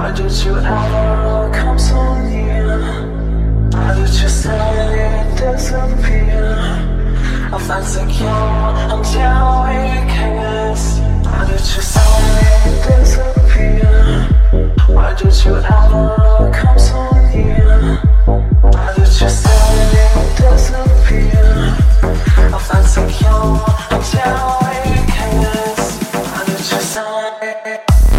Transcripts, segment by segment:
Why did you ever come so near? Why did you suddenly disappear? I fancied you until we kissed. Why did you suddenly disappear? Why did you ever come so near? Why did you suddenly disappear? I fancied you until we kissed. Why did you suddenly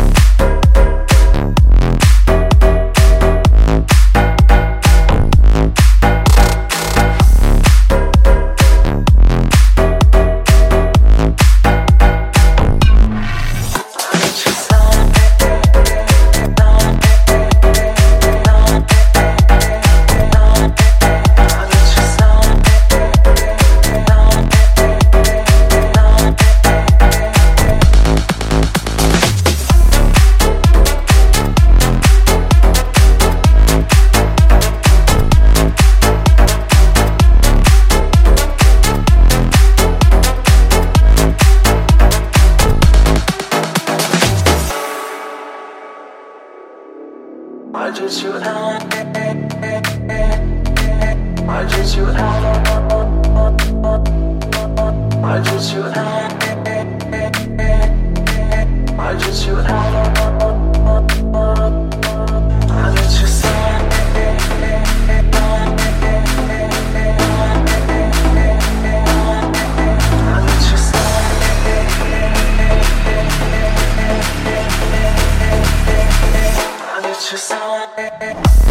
Why did you ever? Why did you ever? Why did you ever? Just your sign.